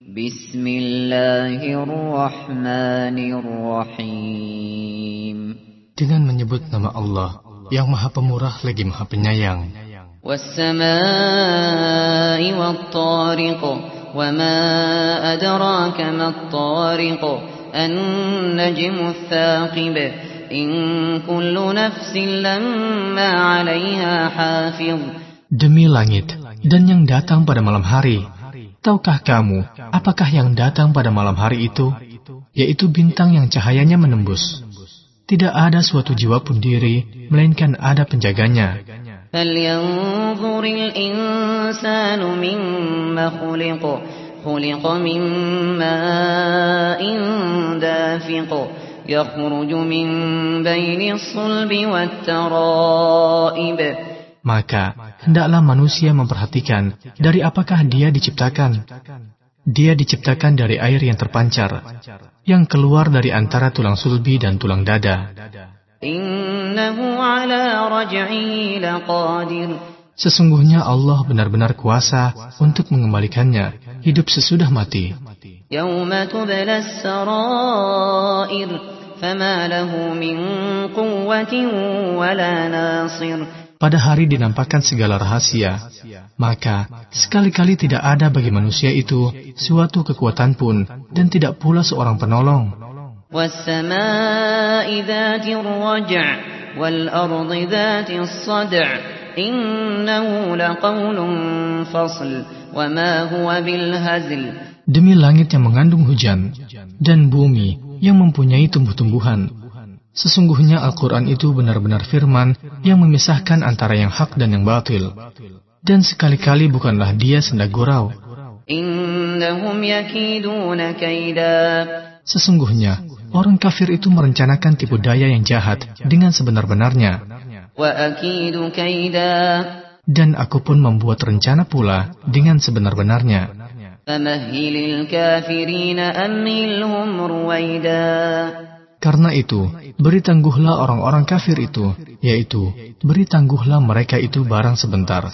بسم الله الرحمن الرحيم Dengan menyebut nama Allah yang maha pemurah lagi maha penyayang. والسماء والطارق وما أدراك ما الطارق النجم الثاقب إن كل نفس لما عليها حافظ Demi langit dan yang datang pada malam hari. Tahukah kamu apakah yang datang pada malam hari itu? Yaitu bintang yang cahayanya menembus. Tidak ada suatu jiwa pun diri, melainkan ada penjaganya. فلينظر الإنسان مما خلق خلق من ماء دافق يخرج من بين الصلب والترائب Maka hendaklah manusia memperhatikan dari apakah dia diciptakan. Dia diciptakan dari air yang terpancar, yang keluar dari antara tulang sulbi dan tulang dada. إنه على رجعه لقادر Sesungguhnya Allah benar-benar kuasa untuk mengembalikannya hidup sesudah mati. يوم تبلى السرائر فما له من قوة ولا ناصر pada hari dinampakkan segala rahasia, maka sekali-kali tidak ada bagi manusia itu suatu kekuatan pun dan tidak pula seorang penolong. Demi langit yang mengandung hujan dan bumi yang mempunyai tumbuh-tumbuhan Sesungguhnya Al-Quran itu benar-benar firman yang memisahkan antara yang hak dan yang batil. Dan sekali-kali bukanlah dia senda gurau. إنهم يكيدون كيدا Sesungguhnya, orang kafir itu merencanakan tipu daya yang jahat dengan sebenar-benarnya. وأكيد كيدا Dan aku pun membuat rencana pula dengan sebenar-benarnya. فمهل الكافرين أمهلهم رويدا karena itu, beri tangguhlah orang-orang kafir itu, yaitu beri tangguhlah mereka itu barang sebentar.